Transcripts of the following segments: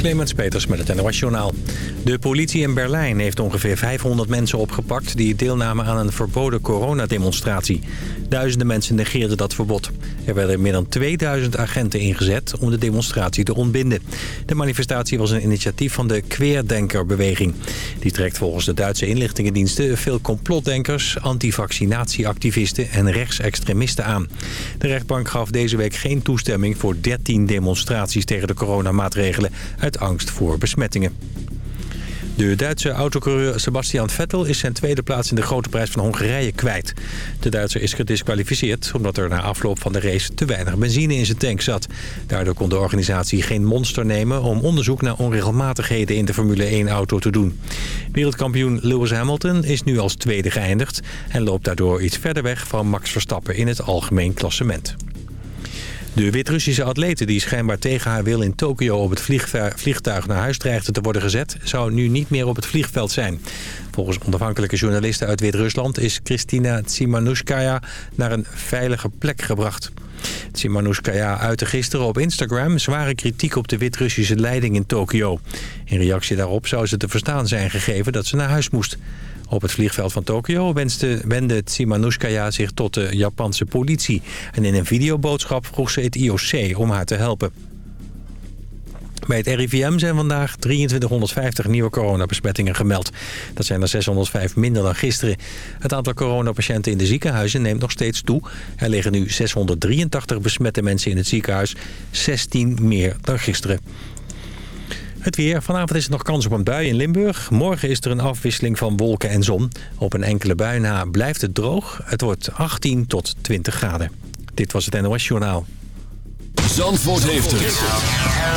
Clemens Peters met het NOS. De politie in Berlijn heeft ongeveer 500 mensen opgepakt... die deelnamen aan een verboden coronademonstratie. Duizenden mensen negeerden dat verbod. Er werden meer dan 2000 agenten ingezet om de demonstratie te ontbinden. De manifestatie was een initiatief van de Queerdenkerbeweging. Die trekt volgens de Duitse inlichtingendiensten... veel complotdenkers, antivaccinatieactivisten en rechtsextremisten aan. De rechtbank gaf deze week geen toestemming voor 13 demonstraties tegen de coronamaatregelen uit angst voor besmettingen. De Duitse autocoureur Sebastian Vettel is zijn tweede plaats in de grote prijs van Hongarije kwijt. De Duitser is gedisqualificeerd omdat er na afloop van de race te weinig benzine in zijn tank zat. Daardoor kon de organisatie geen monster nemen om onderzoek naar onregelmatigheden in de Formule 1-auto te doen. Wereldkampioen Lewis Hamilton is nu als tweede geëindigd en loopt daardoor iets verder weg van Max Verstappen in het algemeen klassement. De Wit-Russische atlete die schijnbaar tegen haar wil in Tokio op het vliegtuig naar huis dreigde te worden gezet... zou nu niet meer op het vliegveld zijn. Volgens onafhankelijke journalisten uit Wit-Rusland is Kristina Tsimanouskaya naar een veilige plek gebracht. Tsimanouskaya uitte gisteren op Instagram zware kritiek op de Wit-Russische leiding in Tokio. In reactie daarop zou ze te verstaan zijn gegeven dat ze naar huis moest. Op het vliegveld van Tokio wendde Tsimanouskaya zich tot de Japanse politie. En in een videoboodschap vroeg ze het IOC om haar te helpen. Bij het RIVM zijn vandaag 2350 nieuwe coronabesmettingen gemeld. Dat zijn er 605 minder dan gisteren. Het aantal coronapatiënten in de ziekenhuizen neemt nog steeds toe. Er liggen nu 683 besmette mensen in het ziekenhuis. 16 meer dan gisteren. Het weer. Vanavond is er nog kans op een bui in Limburg. Morgen is er een afwisseling van wolken en zon. Op een enkele bui na blijft het droog. Het wordt 18 tot 20 graden. Dit was het NOS Journaal. Zandvoort heeft het.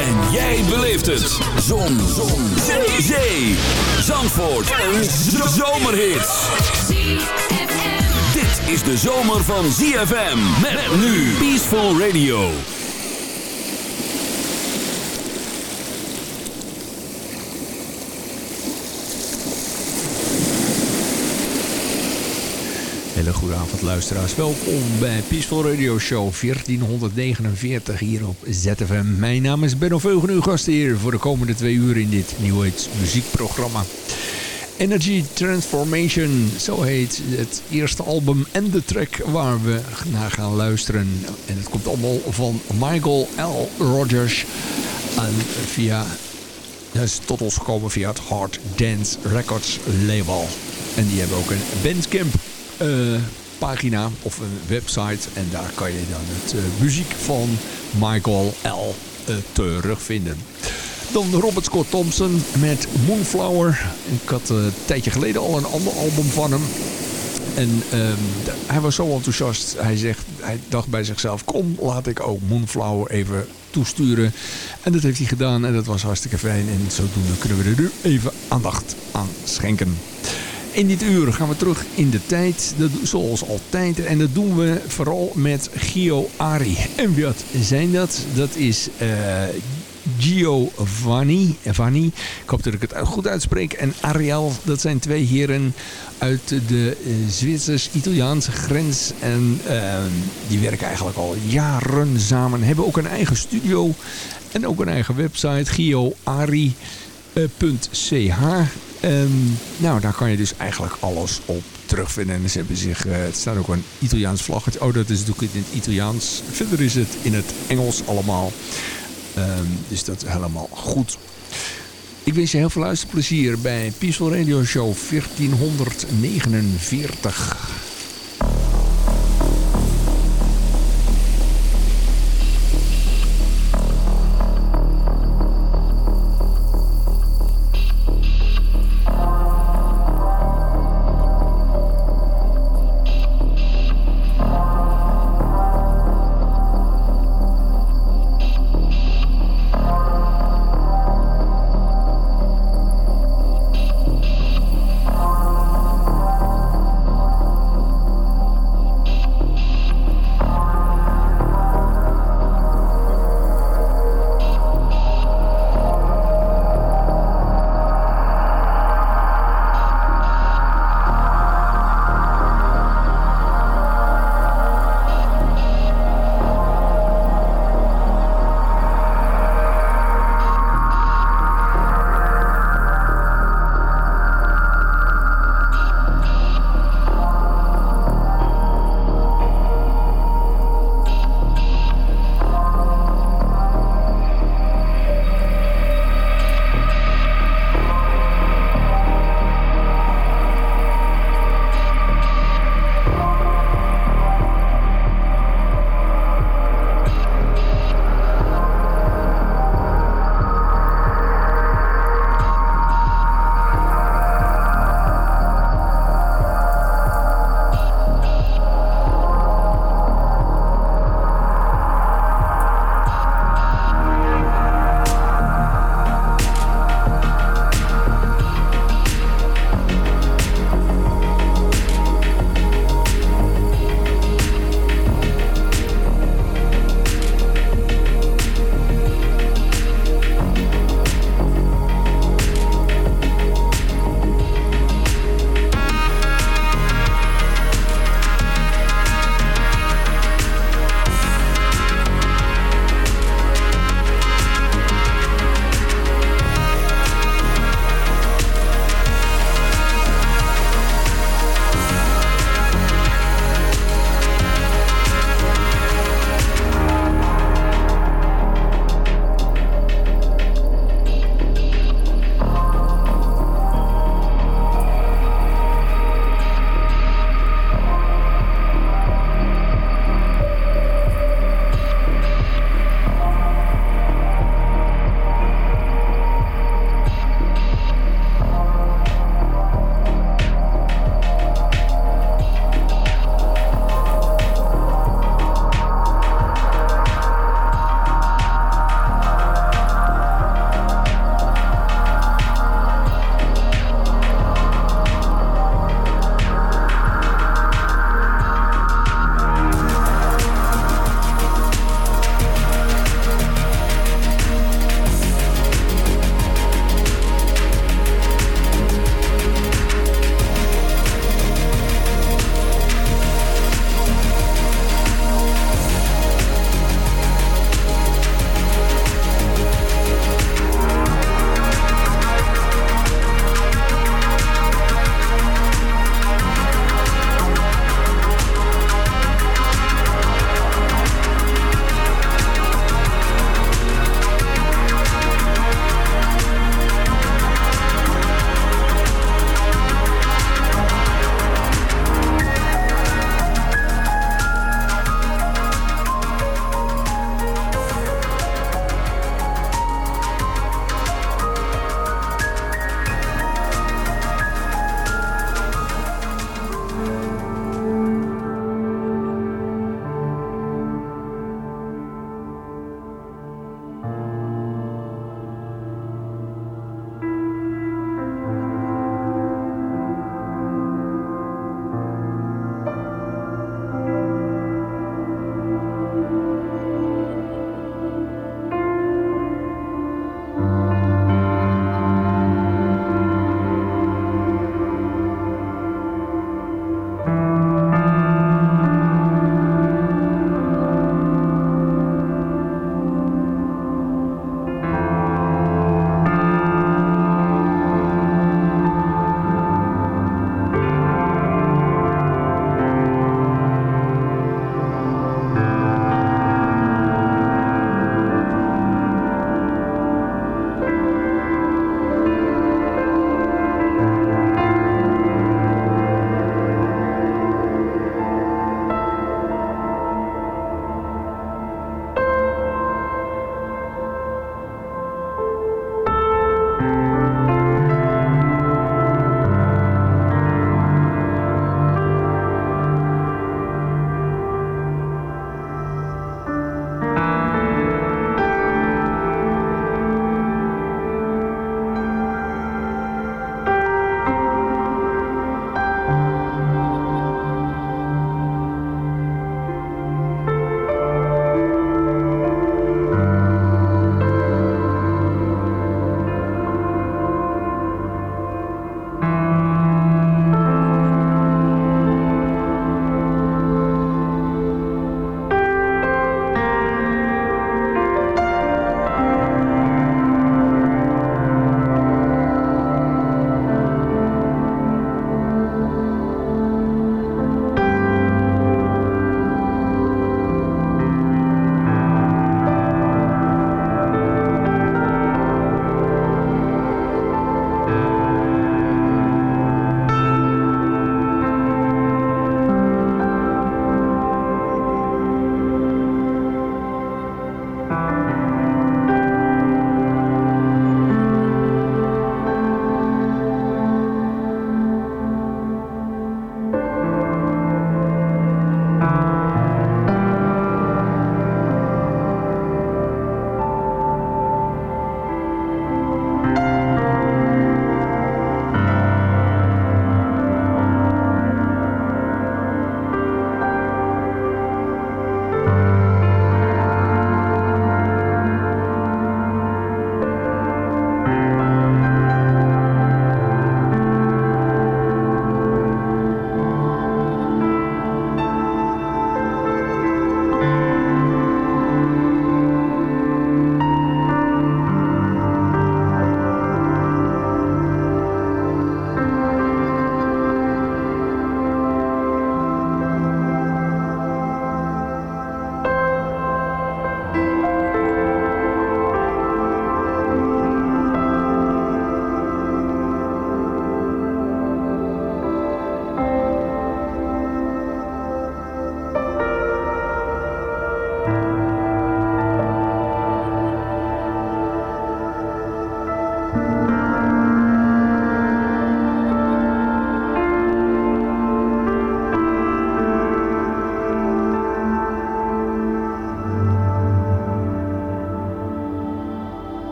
En jij beleeft het. Zon. zon. Zee. Zandvoort. Een zomerhit. Dit is de zomer van ZFM. Met nu Peaceful Radio. Hele luisteraars. Welkom bij Peaceful Radio Show 1449 hier op ZFM. Mijn naam is Benno Veugen, uw hier voor de komende twee uur in dit New muziekprogramma. Energy Transformation, zo heet het eerste album en de track waar we naar gaan luisteren. En het komt allemaal van Michael L. Rogers en via, is tot ons gekomen via het Hard Dance Records label. En die hebben ook een bandcamp pagina of een website. En daar kan je dan het uh, muziek van Michael L. Uh, terugvinden. Dan Robert Scott Thompson met Moonflower. Ik had een tijdje geleden al een ander album van hem. En um, hij was zo enthousiast. Hij, zegt, hij dacht bij zichzelf, kom laat ik ook Moonflower even toesturen. En dat heeft hij gedaan en dat was hartstikke fijn. En zodoende kunnen we er nu even aandacht aan schenken. In dit uur gaan we terug in de tijd, dat, zoals altijd. En dat doen we vooral met Gio Ari. En wat zijn dat? Dat is uh, Gio Vanni. Ik hoop dat ik het goed uitspreek. En Ariel, dat zijn twee heren uit de uh, Zwitsers-Italiaanse grens. En uh, die werken eigenlijk al jaren samen. Hebben ook een eigen studio en ook een eigen website. GioAri.ch Um, nou, daar kan je dus eigenlijk alles op terugvinden. En ze hebben zich, uh, het staat ook een Italiaans vlaggetje. Oh, dat is natuurlijk in het Italiaans. Verder is het in het Engels allemaal. Um, dus dat is helemaal goed. Ik wens je heel veel luisterplezier bij Peaceful Radio Show 1449.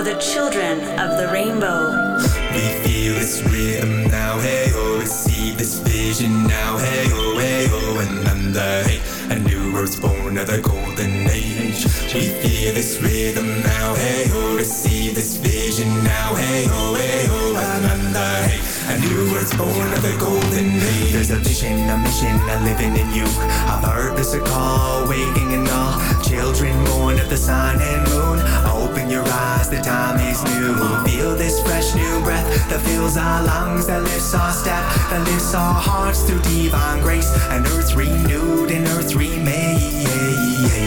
for the children of the rainbow. We feel this rhythm now, hey oh, receive this vision now, hey oh, hey oh, and under, hey, a new earth's born of the golden age. We feel this rhythm now, hey oh, receive this vision now, hey oh, hey oh, and under, hey, a new earth's born of the golden age. There's a vision, a mission, a living in you. A purpose, a call, waking in all. Children born of the sun and moon. Open your eyes, the time is new. Feel this fresh new breath that fills our lungs, that lifts our step, that lifts our hearts through divine grace. And earth renewed and earth remade.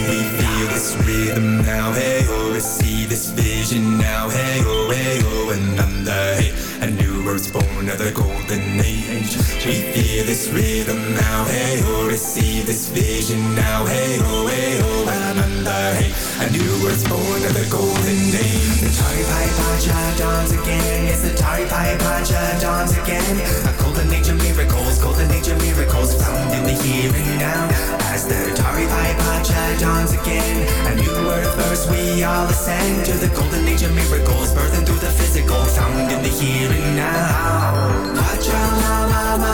We feel this rhythm now, hey oh, receive this vision now, hey oh, hey oh, and under, hey, a new earth's born of the golden age. We feel this rhythm now, hey oh, receive this vision now, hey oh, hey oh, and under, hey, a new earth's born of the golden age. The Tari Pai Pacha dawns again, it's the Tari Pai Pacha dawns again. A golden of miracles, golden nature miracles found in the here and now. As the Tari Pai Pacha dawns again, a new earth first we all ascend to the golden nature miracles, birthing through the physical, found in the here and now. Pacha mama mama kia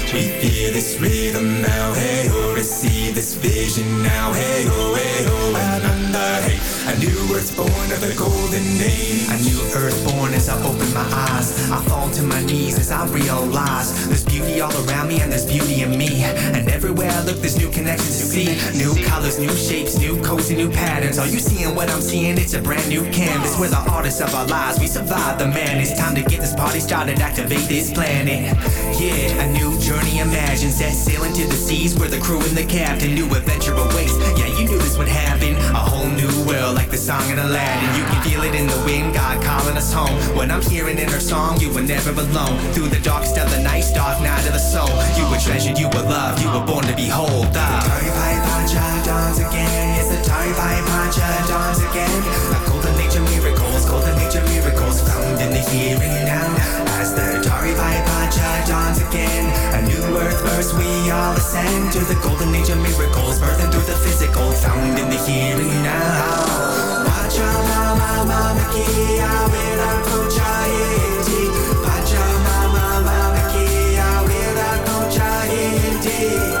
We feel this rhythm now, hey oh, receive this vision now, hey oh, hey oh, and a new earth's born of the golden age. A new earth born as I open my eyes. I fall to my knees as I realize there's beauty all around me and there's beauty in me. And everywhere I look, there's new connections to see. New colors, new shapes, new codes, and new patterns. Are you seeing what I'm seeing? It's a brand new canvas. We're the artists of our lives. We survive the madness. Time to get this party started, activate this planet. Yeah, a new journey imagine. Set sail into the seas where the crew and the captain. New adventure awaits. Yeah, you knew this would happen. New world like the song in Aladdin. You can feel it in the wind, God calling us home. When I'm hearing in her song, you were never alone. Through the of the night, dark night of the soul. You were treasured, you were loved, you were born to behold. Ah. Tari Pai Pacha dawns again. Yes, the Tari Pai Pacha dawns again. A golden of miracles, golden of miracles found in the and now. As the Tari Pai Pacha dawns again. A new earth first we all ascend to the golden age of miracles, birthing through the physical, found in the here and now. Pacha mama mama kia wera kocha eti. Pacha mama mama kia wera kocha eti.